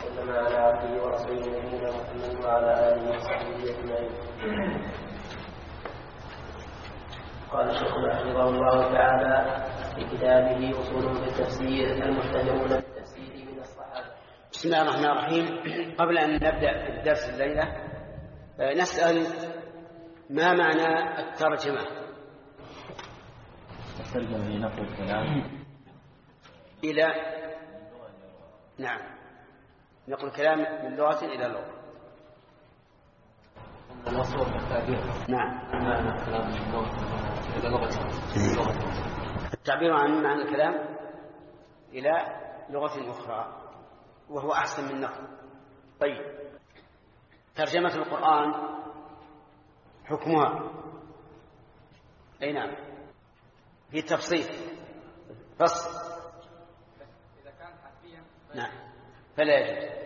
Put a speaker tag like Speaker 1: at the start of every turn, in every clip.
Speaker 1: وسلم على عبده ورسوله نبينا محمد وعلى آله وصحبه أجمعين. قال شيخنا حفظه الله تعالى في كتابه أصول في التفسير المشتهرون بالتفسير من الصحابة.
Speaker 2: بسم الله الرحمن الرحيم قبل أن نبدأ في الدرس الليلة نسأل ما معنى الترجمة؟
Speaker 3: الترجمة هي نقل الكلام
Speaker 2: إلى نعم نقل الكلام من لغة
Speaker 1: الوصول بالتعبير
Speaker 2: نعم. التعبير عن معنى الكلام إلى لغة أخرى وهو أحسن من نقل طيب. ترجمة القرآن حكمها. أي نعم. في تفصيل فصل
Speaker 4: إذا كان حرفيا.
Speaker 2: نعم. فلا يجوز.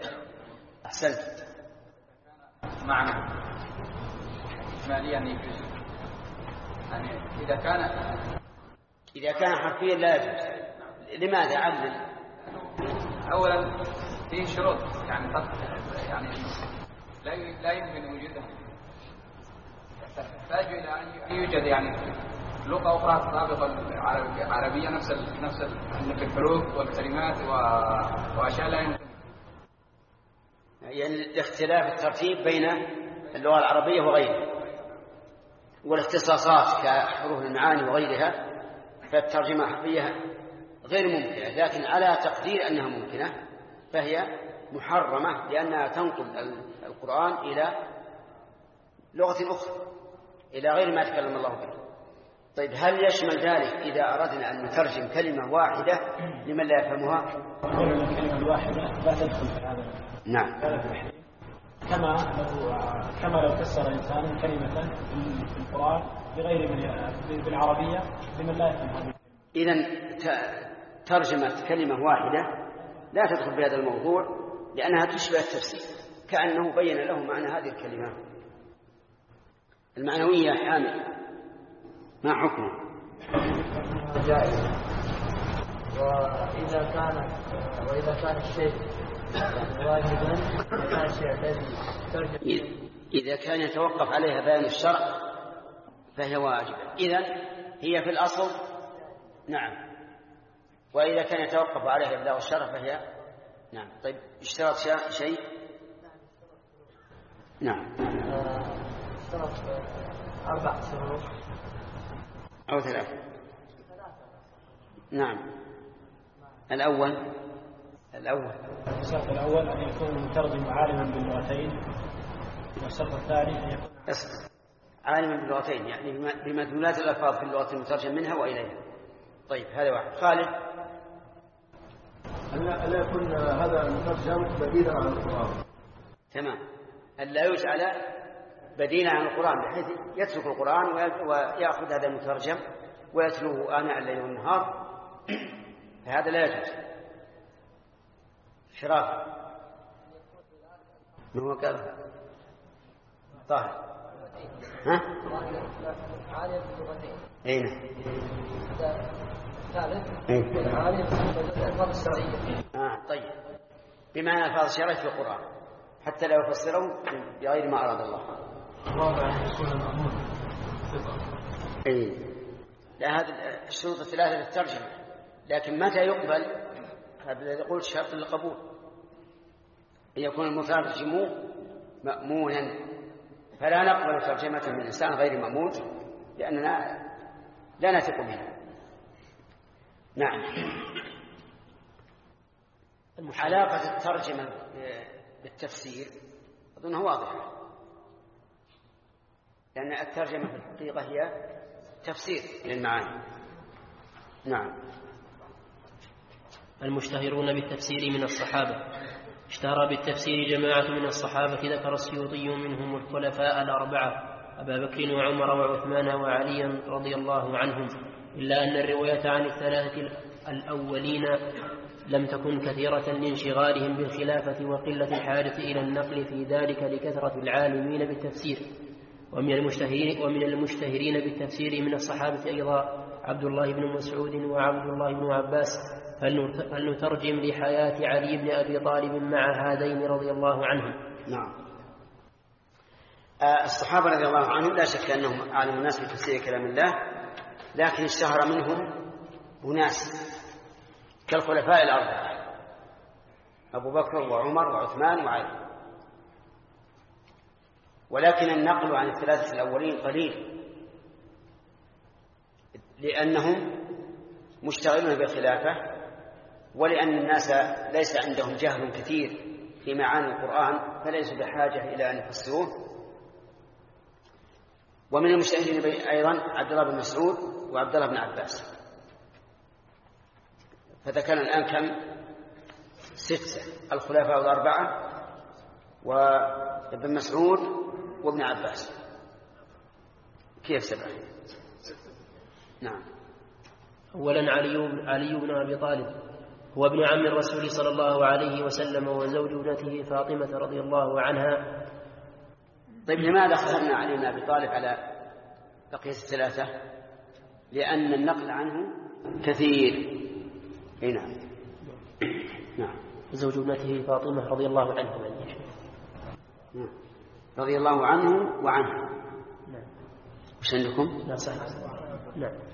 Speaker 2: أحسنت.
Speaker 4: معنى. إجماليا يجوز. يعني إذا كان
Speaker 2: إذا كان حرفيا لا يجوز. لماذا؟ علل
Speaker 4: أولا فيه شروط. يعني يعني لا لا يمكن وجودها. تحتاج إلى أن يوجد يعني لغة أخرى تطابق العربية نفس نفس في الحروف والكلمات وأشياء لا يمكن.
Speaker 2: يعني اختلاف الترتيب بين اللغة العربية وغيرها والاختصاصات كحروف المعاني وغيرها فالترجمة الحرفية غير ممكنة لكن على تقدير أنها ممكنة فهي محرمة لأنها تنقل ال- القرآن إلى لغة أخرى إلى غير ما تكلم الله به. طيب هل يشمل ذلك إذا أردنا أن نترجم كلمة واحدة لمن لا يفهمها؟
Speaker 5: الكلمة الواحده لا تدخل في هذا.
Speaker 2: نعم.
Speaker 5: كما لو كما لو فسر إنسان كلمة في القرآن بغير من بالعربية لمن لا يفهم هذه
Speaker 2: إذا ترجمة كلمة واحدة لا تدخل في هذا الموضوع لأنها تشبه التفسير كأنه بين له معنى هذه الكلمات المعنوية حامل. ما حكمه؟
Speaker 1: جائز وإذا كان وإذا كان الشيء إذا كان
Speaker 2: يتوقف عليها بيان الشرع فهي واجبة. إذا هي في الأصل نعم. وإذا كان يتوقف عليها إبلاغ الشرع فهي نعم. طيب اشترط شيء؟ نعم.
Speaker 1: اشترط أربع شروط
Speaker 2: أو ثلاثة. نعم. الأول الأول.
Speaker 5: الشرط الأول أن يكون المترجم عالما باللغتين والشرط الثاني أن يكون
Speaker 2: اصبر عالما باللغتين يعني بم- بمدلولات الألفاظ في اللغة المترجم منها وإليها. طيب هذا واحد. خالد؟
Speaker 6: ألا ألا يكون هذا المترجم بديلا عن القرآن.
Speaker 2: تمام. أن لا يجعل بديلا عن القرآن بحيث يترك القرآن وي- ويأخذ هذا المترجم ويتلوه آناء الليل والنهار. فهذا لا يجوز. شراف. ما هو قال؟ طاهر. ها؟
Speaker 1: عالم باللغتين
Speaker 2: أي نعم.
Speaker 1: ثالث. عالم بالألفاظ الشرعية
Speaker 2: آه طيب. بمعنى ألفاظ الشرعية في القرآن حتى لو فسره بغير ما أراد الله.
Speaker 1: الرابع أن يكون المأمون
Speaker 2: إي. لا هذه الشروط الثلاثة للترجمه لكن متى يقبل؟ هذا يقول شرط للقبول. ان يكون المترجم مأمونا. فلا نقبل ترجمة من إنسان غير مأمون لأننا لا نثق به. نعم. علاقة الترجمة بالتفسير اظنها واضحة. لأن الترجمة في الحقيقة هي تفسير للمعاني. نعم.
Speaker 7: المشتهرون بالتفسير من الصحابة. اشتهر بالتفسير جماعة من الصحابة ذكر السيوطي منهم الخلفاء الأربعة أبا بكر وعمر وعثمان وعليا رضي الله عنهم. إلا أن الرواية عن الثلاثة الأولين لم تكن كثيرة لانشغالهم بالخلافة وقلة الحاجة إلى النقل في ذلك لكثرة العالمين بالتفسير. ومن المشتهرين ومن المشتهرين بالتفسير من الصحابة أيضا عبد الله بن مسعود وعبد الله بن عباس فلنترجم لحياة علي بن أبي طالب مع هذين رضي الله عنهم.
Speaker 2: نعم. آه، الصحابة رضي الله عنهم لا شك أنهم أعلم الناس بتفسير كلام الله لكن اشتهر منهم أناس كالخلفاء الأربعة أبو بكر وعمر وعثمان وعلي. ولكن النقل عن الثلاثة الأولين قليل لأنهم مشتغلون بالخلافة ولأن الناس ليس عندهم جهل كثير في معاني القرآن فليسوا بحاجة إلى أن يفسروه. ومن المشتهرين أيضا عبد الله بن مسعود وعبد الله بن عباس. فذكرنا الآن كم؟ ستة. الخلفاء الأربعة وابن مسعود وابن عباس. كيف سبعة نعم.
Speaker 7: أولا علي بن أبي طالب. هو ابن عم الرسول صلى الله عليه وسلم وزوج ابنته فاطمة رضي الله عنها.
Speaker 2: طيب لماذا اخترنا علي بن أبي طالب على بقية الثلاثة؟ لأن النقل عنه كثير. أي نعم. نعم.
Speaker 7: زوج ابنته فاطمة رضي الله عنها.
Speaker 2: نعم. رضي الله عنه وعنها.
Speaker 7: نعم.
Speaker 2: وش عندكم؟
Speaker 7: لا صحيح. نعم.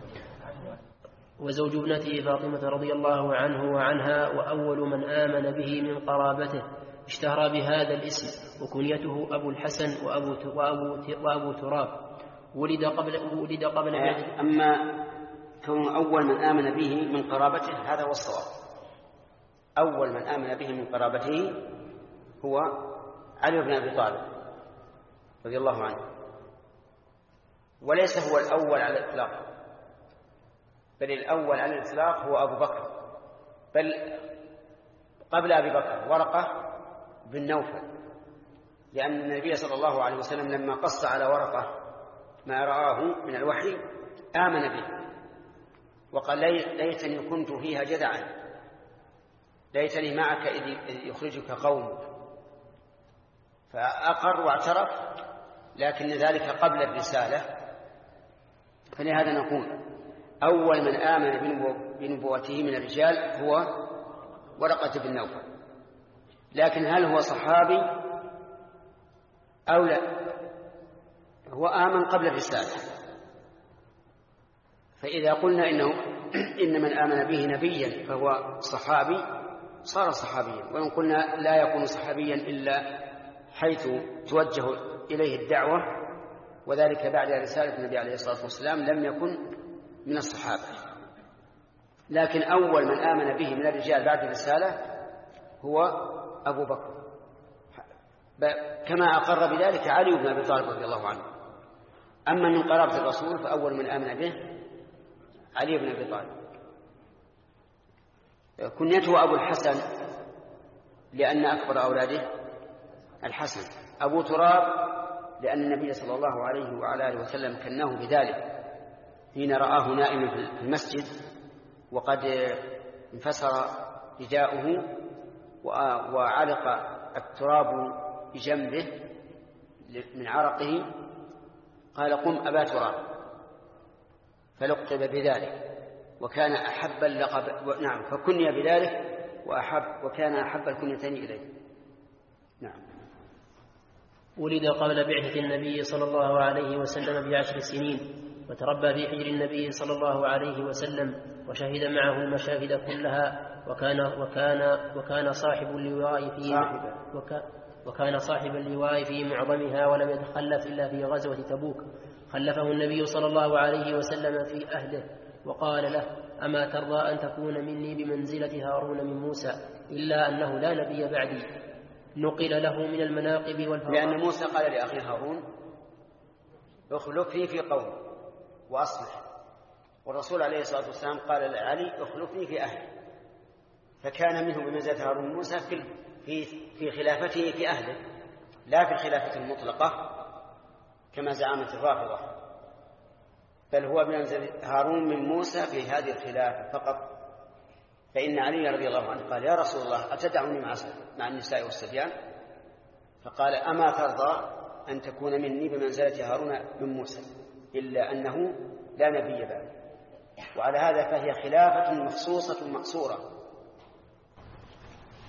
Speaker 7: وزوج ابنته فاطمة رضي الله عنه وعنها وأول من آمن به من قرابته اشتهر بهذا الاسم وكنيته أبو الحسن وأبو وأبو وأبو تراب. ولد قبل ولد قبل
Speaker 2: آه، أما كون أول من آمن به من قرابته هذا هو الصواب. أول من آمن به من قرابته هو علي بن أبي طالب رضي الله عنه. وليس هو الأول على الإطلاق. بل الأول على الإطلاق هو أبو بكر. بل قبل أبي بكر ورقة بن نوفل. لأن النبي صلى الله عليه وسلم لما قص على ورقة ما رآه من الوحي آمن به. وقال ليتني كنت فيها جدعا. ليتني معك إذ يخرجك قومك فأقر واعترف لكن ذلك قبل الرسالة. فلهذا نقول أول من آمن بنبوته من الرجال هو ورقة بن نوفل. لكن هل هو صحابي أو لا؟ هو آمن قبل الرسالة. فإذا قلنا إنه إن من آمن به نبيا فهو صحابي صار صحابيا. وإن قلنا لا يكون صحابيا إلا حيث توجه إليه الدعوة وذلك بعد رسالة النبي عليه الصلاة والسلام لم يكن من الصحابة. لكن أول من آمن به من الرجال بعد الرسالة هو أبو بكر. كما أقر بذلك علي بن أبي طالب رضي الله عنه. أما من قرابة الرسول فأول من آمن به علي بن أبي طالب. كنيته أبو الحسن لأن أكبر أولاده الحسن. أبو تراب لأن النبي صلى الله عليه وعلى آله وسلم كناه بذلك. حين رآه نائما في المسجد وقد انفسر رداؤه وعلق التراب بجنبه من عرقه قال قم أبا تراب. فلقب بذلك وكان أحب اللقب نعم فكني بذلك وأحب وكان أحب الكنيتين إليه. نعم.
Speaker 7: ولد قبل بعثة النبي صلى الله عليه وسلم بعشر سنين. وتربى في حجر النبي صلى الله عليه وسلم وشهد معه المشاهد كلها وكان وكان وكان صاحب اللواء في وكان صاحب اللواء في معظمها ولم يتخلف إلا في غزوة تبوك. خلفه النبي صلى الله عليه وسلم في أهله وقال له أما ترضى أن تكون مني بمنزلة هارون من موسى إلا أنه لا نبي بعدي. نقل له من المناقب والفضائل
Speaker 2: لأن موسى قال لاخيه هارون أخلفني في قومي وأصلح. والرسول عليه الصلاة والسلام قال لعلي اخلفني في أهلي. فكان منه بمنزلة هارون موسى في في في خلافته في أهله لا في الخلافة المطلقة كما زعمت الرافضة. بل هو بمنزل هارون من موسى في هذه الخلافة فقط. فإن علي رضي الله عنه قال يا رسول الله أتدعني مع مع النساء والصبيان؟ فقال أما ترضى أن تكون مني بمنزلة هارون من موسى. إلا أنه لا نبي بعد وعلى هذا فهي خلافة مخصوصة مقصورة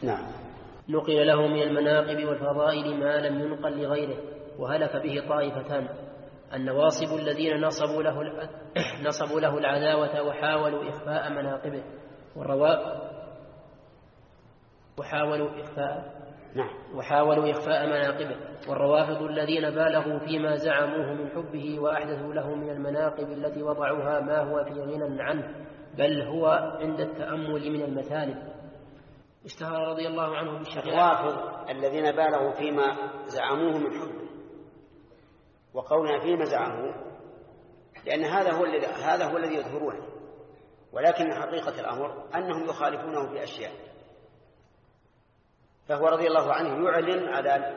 Speaker 2: نعم.
Speaker 7: نقل له من المناقب والفضائل ما لم ينقل لغيره وهلك به طائفتان. النواصب الذين نصبوا له نصبوا له العداوة وحاولوا إخفاء مناقبه. والروا وحاولوا إخفاء
Speaker 2: نعم.
Speaker 7: وحاولوا إخفاء مناقبه. والروافض الذين بالغوا فيما زعموه من حبه وأحدثوا له من المناقب التي وضعوها ما هو في غنى عنه بل هو عند التأمل من المثالب اشتهر رضي الله عنه بالشجاعة
Speaker 2: الروافض الذين بالغوا فيما زعموه من حبه. وقولنا فيما زعموه لأن هذا هو الذي هذا هو الذي يظهرونه. ولكن حقيقة الأمر أنهم يخالفونه في أشياء. فهو رضي الله عنه يعلن على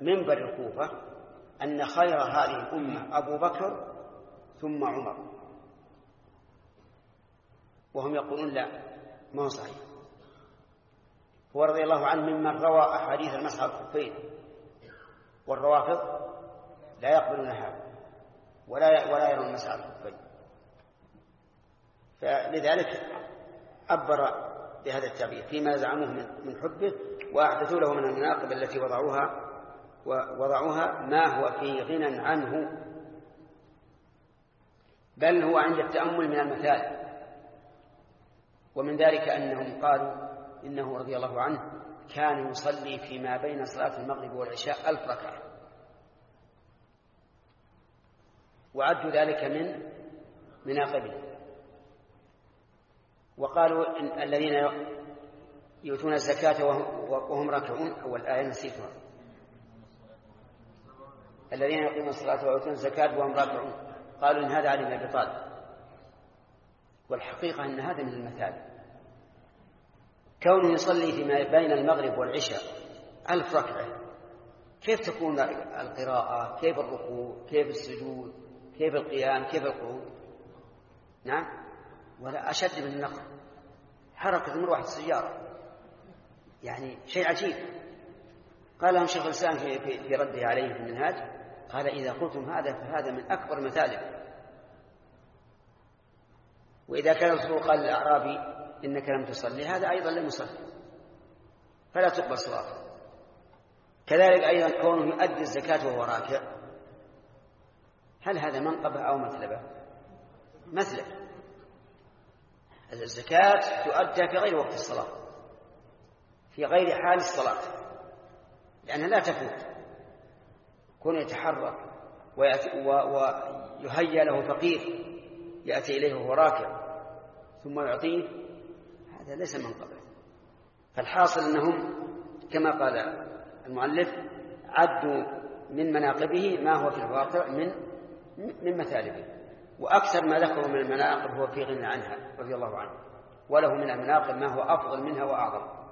Speaker 2: منبر الكوفة أن خير هذه الأمة أبو بكر ثم عمر. وهم يقولون لا ما هو صحيح. هو رضي الله عنه ممن روى أحاديث المسح على الخفين والروافض لا يقبلون هذا ولا ولا يرون المسح على الخفين فلذلك عبر بهذا التعبير فيما زعموه من من حبه وأحدثوا له من المناقب التي وضعوها ووضعوها ما هو في غنى عنه بل هو عند التأمل من المثال. ومن ذلك أنهم قالوا إنه رضي الله عنه كان يصلي فيما بين صلاة المغرب والعشاء ألف ركعة. وعدوا ذلك من مناقبه. وقالوا إن الذين يؤتون الزكاة وهم- وهم راكعون أول آية نسيتها. الذين يقيمون الصلاة ويؤتون الزكاة وهم راكعون. قالوا إن هذا علي بن أبي طالب. والحقيقة أن هذا من المثال. كونه يصلي فيما بين المغرب والعشاء ألف ركعة. كيف تكون القراءة؟ كيف الركوع؟ كيف السجود؟ كيف القيام؟ كيف القعود؟ نعم. ولا أشد من النقل. حركة مروحة السيارة. يعني شيء عجيب. قال لهم شيخ الإسلام في, في, رده عليه في المنهاج قال إذا قلتم هذا فهذا من أكبر المثالب وإذا كان الرسول قال للأعرابي إنك لم تصلي هذا أيضا لم يصلي. فلا تقبل صلاته. كذلك أيضا كونه يؤدي الزكاة وهو راكع. هل هذا منقبة أو مثلبة مثلب الزكاة تؤدى في غير وقت الصلاة. في غير حال الصلاة لأنها لا تفوت. كون يتحرك ويهيأ له فقير يأتي إليه وهو راكع ثم يعطيه هذا ليس منقبة فالحاصل أنهم كما قال المؤلف عدوا من مناقبه ما هو في الواقع من من مثالبه. وأكثر ما ذكروا من المناقب هو في غنى عنها رضي الله عنه وله من المناقب ما هو أفضل منها وأعظم.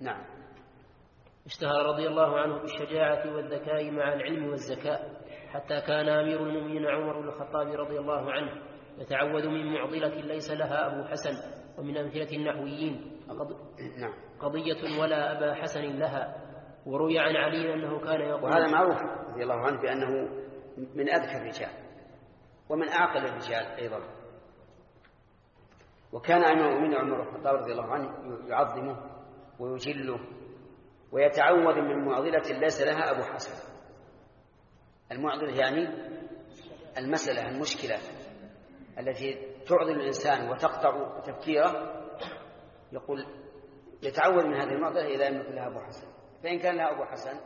Speaker 2: نعم.
Speaker 7: اشتهر رضي الله عنه بالشجاعة والذكاء مع العلم والزكاء حتى كان أمير المؤمنين عمر بن الخطاب رضي الله عنه يتعوذ من معضلة ليس لها أبو حسن ومن أمثلة النحويين.
Speaker 2: نعم.
Speaker 7: قضية ولا أبا حسن لها وروي عن علي أنه كان يقول
Speaker 2: وهذا معروف رضي الله عنه بأنه من أذكى الرجال ومن أعقل الرجال أيضا. وكان أمير المؤمنين عمر بن الخطاب رضي الله عنه يعظمه ويجله ويتعوذ من معضلة ليس لها أبو حسن. المعضلة يعني المسألة المشكلة التي تعضل الإنسان وتقطع تفكيره. يقول يتعوذ من هذه المعضلة إذا لم يكن لها أبو حسن. فإن كان لها أبو حسن